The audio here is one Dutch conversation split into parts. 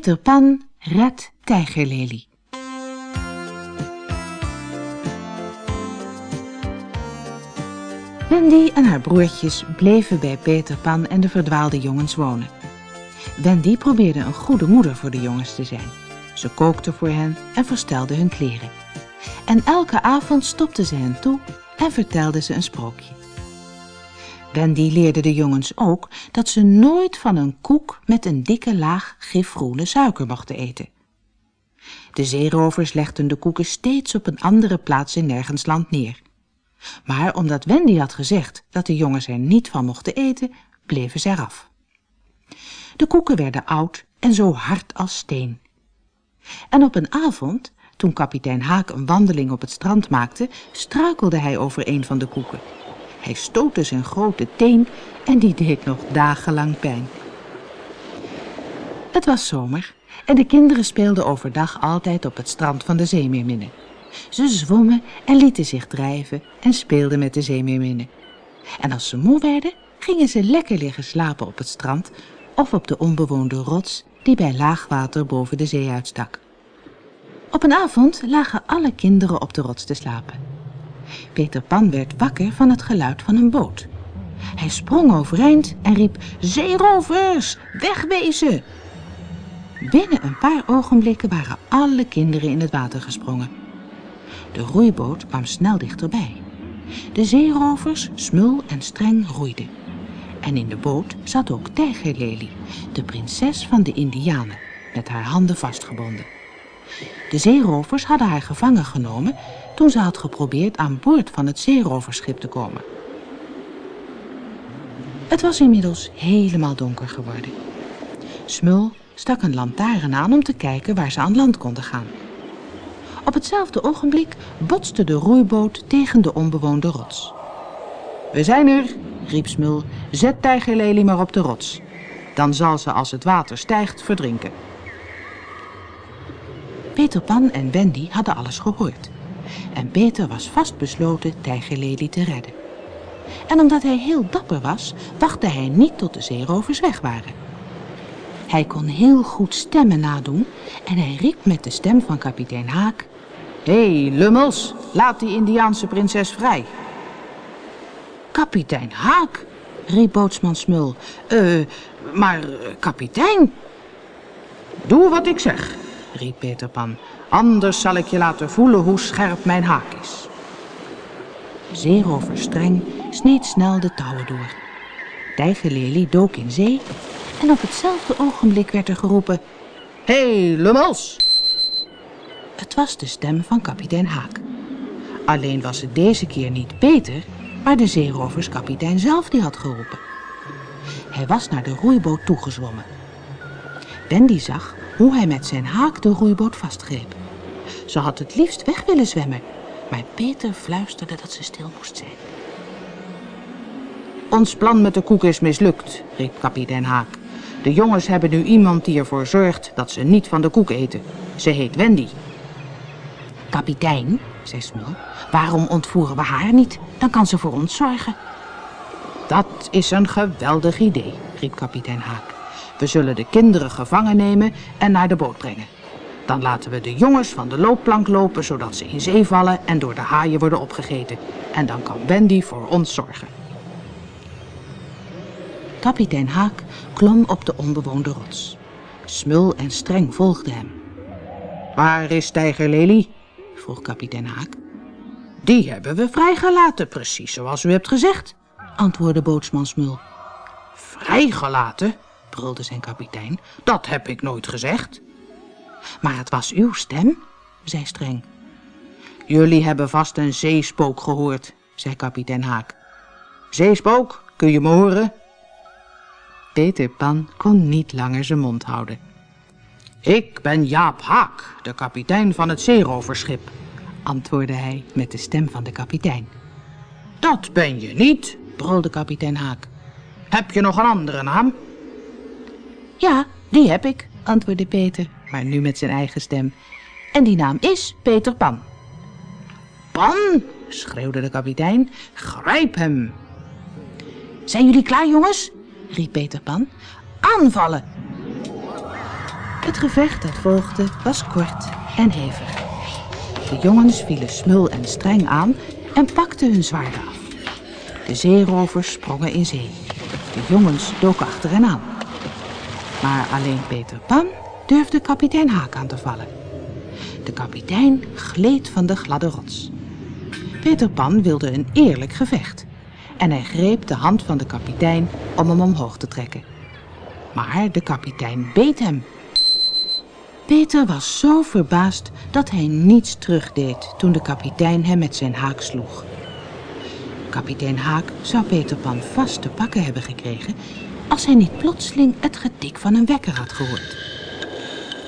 Peter Pan redt Tijgerlelie. Wendy en haar broertjes bleven bij Peter Pan en de verdwaalde jongens wonen. Wendy probeerde een goede moeder voor de jongens te zijn. Ze kookte voor hen en verstelde hun kleren. En elke avond stopte ze hen toe en vertelde ze een sprookje. Wendy leerde de jongens ook dat ze nooit van een koek met een dikke laag gifgroene suiker mochten eten. De zeerovers legden de koeken steeds op een andere plaats in Nergensland neer. Maar omdat Wendy had gezegd dat de jongens er niet van mochten eten, bleven ze eraf. De koeken werden oud en zo hard als steen. En op een avond, toen kapitein Haak een wandeling op het strand maakte, struikelde hij over een van de koeken. Hij stootte zijn grote teen en die deed nog dagenlang pijn. Het was zomer en de kinderen speelden overdag altijd op het strand van de zeemeerminnen. Ze zwommen en lieten zich drijven en speelden met de zeemeerminnen. En als ze moe werden, gingen ze lekker liggen slapen op het strand of op de onbewoonde rots die bij laag water boven de zee uitstak. Op een avond lagen alle kinderen op de rots te slapen. Peter Pan werd wakker van het geluid van een boot. Hij sprong overeind en riep, Zeerovers, wegwezen! Binnen een paar ogenblikken waren alle kinderen in het water gesprongen. De roeiboot kwam snel dichterbij. De zeerovers, Smul en Streng roeiden. En in de boot zat ook Tijgerlelie, de prinses van de Indianen, met haar handen vastgebonden. De zeerovers hadden haar gevangen genomen toen ze had geprobeerd aan boord van het zeeroverschip te komen. Het was inmiddels helemaal donker geworden. Smul stak een lantaarn aan om te kijken waar ze aan land konden gaan. Op hetzelfde ogenblik botste de roeiboot tegen de onbewoonde rots. We zijn er, riep Smul. Zet Tijgerlelie maar op de rots. Dan zal ze als het water stijgt verdrinken. Peter Pan en Wendy hadden alles gehoord. En Peter was vastbesloten Tijgerlelie te redden. En omdat hij heel dapper was, wachtte hij niet tot de zeerovers weg waren. Hij kon heel goed stemmen nadoen en hij riep met de stem van kapitein Haak... Hé, hey, lummels, laat die Indiaanse prinses vrij. Kapitein Haak, riep bootsman Smul. Eh, maar kapitein... Doe wat ik zeg, riep Peter Pan. Anders zal ik je laten voelen hoe scherp mijn haak is. Zeerover Streng sneed snel de touwen door. Tijgerlelie dook in zee en op hetzelfde ogenblik werd er geroepen... Hé, hey, Lummels! Het was de stem van kapitein Haak. Alleen was het deze keer niet Peter, maar de zeeroverskapitein zelf die had geroepen. Hij was naar de roeiboot toegezwommen. Wendy zag hoe hij met zijn haak de roeiboot vastgreep. Ze had het liefst weg willen zwemmen, maar Peter fluisterde dat ze stil moest zijn. Ons plan met de koek is mislukt, riep kapitein Haak. De jongens hebben nu iemand die ervoor zorgt dat ze niet van de koek eten. Ze heet Wendy. Kapitein, zei Smul, waarom ontvoeren we haar niet? Dan kan ze voor ons zorgen. Dat is een geweldig idee, riep kapitein Haak. We zullen de kinderen gevangen nemen en naar de boot brengen. Dan laten we de jongens van de loopplank lopen, zodat ze in zee vallen en door de haaien worden opgegeten. En dan kan Wendy voor ons zorgen. Kapitein Haak klom op de onbewoonde rots. Smul en Streng volgden hem. Waar is Tijgerlelie? vroeg kapitein Haak. Die hebben we vrijgelaten, precies zoals u hebt gezegd, antwoordde bootsman Smul. Vrijgelaten? Brulde zijn kapitein. Dat heb ik nooit gezegd. Maar het was uw stem, zei Streng. Jullie hebben vast een zeespook gehoord, zei kapitein Haak. Zeespook, kun je me horen? Peter Pan kon niet langer zijn mond houden. Ik ben Jaap Haak, de kapitein van het zeeroverschip, antwoordde hij met de stem van de kapitein. Dat ben je niet, brulde kapitein Haak. Heb je nog een andere naam? Ja, die heb ik, antwoordde Peter, maar nu met zijn eigen stem. En die naam is Peter Pan. Pan, schreeuwde de kapitein, grijp hem. Zijn jullie klaar, jongens? riep Peter Pan. Aanvallen! Het gevecht dat volgde was kort en hevig. De jongens vielen smul en streng aan en pakten hun zwaarden af. De zeerovers sprongen in zee. De jongens doken achter hen aan. Maar alleen Peter Pan durfde kapitein Haak aan te vallen. De kapitein gleed van de gladde rots. Peter Pan wilde een eerlijk gevecht. En hij greep de hand van de kapitein om hem omhoog te trekken. Maar de kapitein beet hem. Peter was zo verbaasd dat hij niets terugdeed toen de kapitein hem met zijn haak sloeg. Kapitein Haak zou Peter Pan vast te pakken hebben gekregen als hij niet plotseling het getik van een wekker had gehoord.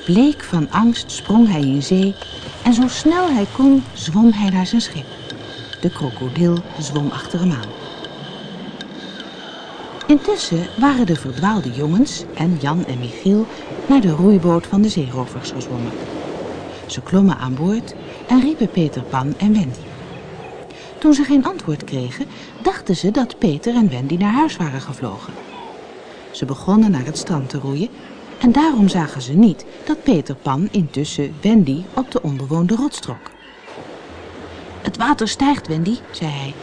Bleek van angst sprong hij in zee en zo snel hij kon zwom hij naar zijn schip. De krokodil zwom achter hem aan. Intussen waren de verdwaalde jongens en Jan en Michiel naar de roeiboot van de zeerovers gezwommen. Ze klommen aan boord en riepen Peter Pan en Wendy. Toen ze geen antwoord kregen, dachten ze dat Peter en Wendy naar huis waren gevlogen. Ze begonnen naar het strand te roeien en daarom zagen ze niet dat Peter Pan intussen Wendy op de onbewoonde rots trok. Het water stijgt, Wendy, zei hij.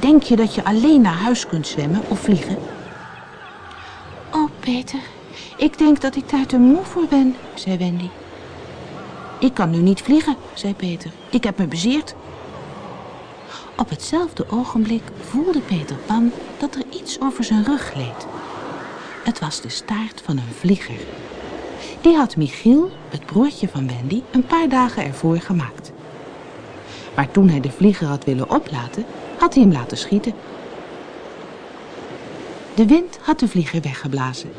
Denk je dat je alleen naar huis kunt zwemmen of vliegen? Oh, Peter, ik denk dat ik daar te moe voor ben, zei Wendy. Ik kan nu niet vliegen, zei Peter. Ik heb me bezeerd. Op hetzelfde ogenblik voelde Peter Pan dat er iets over zijn rug gleed. Het was de staart van een vlieger. Die had Michiel, het broertje van Wendy, een paar dagen ervoor gemaakt. Maar toen hij de vlieger had willen oplaten, had hij hem laten schieten. De wind had de vlieger weggeblazen.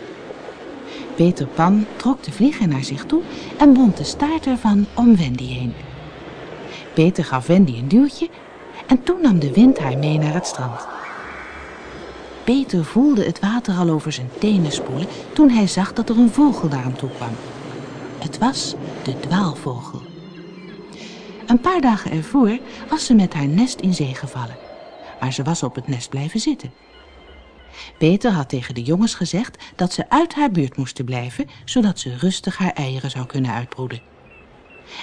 Peter Pan trok de vlieger naar zich toe en bond de staart ervan om Wendy heen. Peter gaf Wendy een duwtje en toen nam de wind haar mee naar het strand. Peter voelde het water al over zijn tenen spoelen toen hij zag dat er een vogel naar hem toe kwam. Het was de dwaalvogel. Een paar dagen ervoor was ze met haar nest in zee gevallen, maar ze was op het nest blijven zitten. Peter had tegen de jongens gezegd dat ze uit haar buurt moesten blijven, zodat ze rustig haar eieren zou kunnen uitbroeden.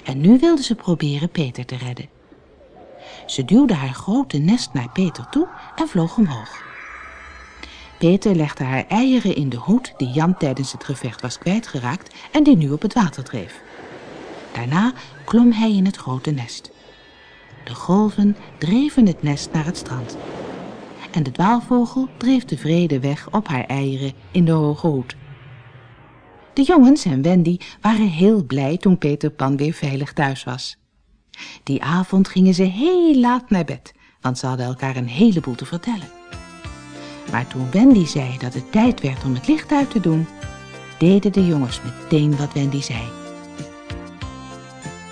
En nu wilde ze proberen Peter te redden. Ze duwde haar grote nest naar Peter toe en vloog omhoog. Peter legde haar eieren in de hoed die Jan tijdens het gevecht was kwijtgeraakt en die nu op het water dreef. Daarna klom hij in het grote nest. De golven dreven het nest naar het strand. En de dwaalvogel dreef tevreden weg op haar eieren in de hoge hoed. De jongens en Wendy waren heel blij toen Peter Pan weer veilig thuis was. Die avond gingen ze heel laat naar bed, want ze hadden elkaar een heleboel te vertellen. Maar toen Wendy zei dat het tijd werd om het licht uit te doen, deden de jongens meteen wat Wendy zei.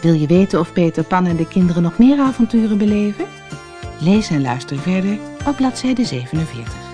Wil je weten of Peter Pan en de kinderen nog meer avonturen beleven? Lees en luister verder op bladzijde 47.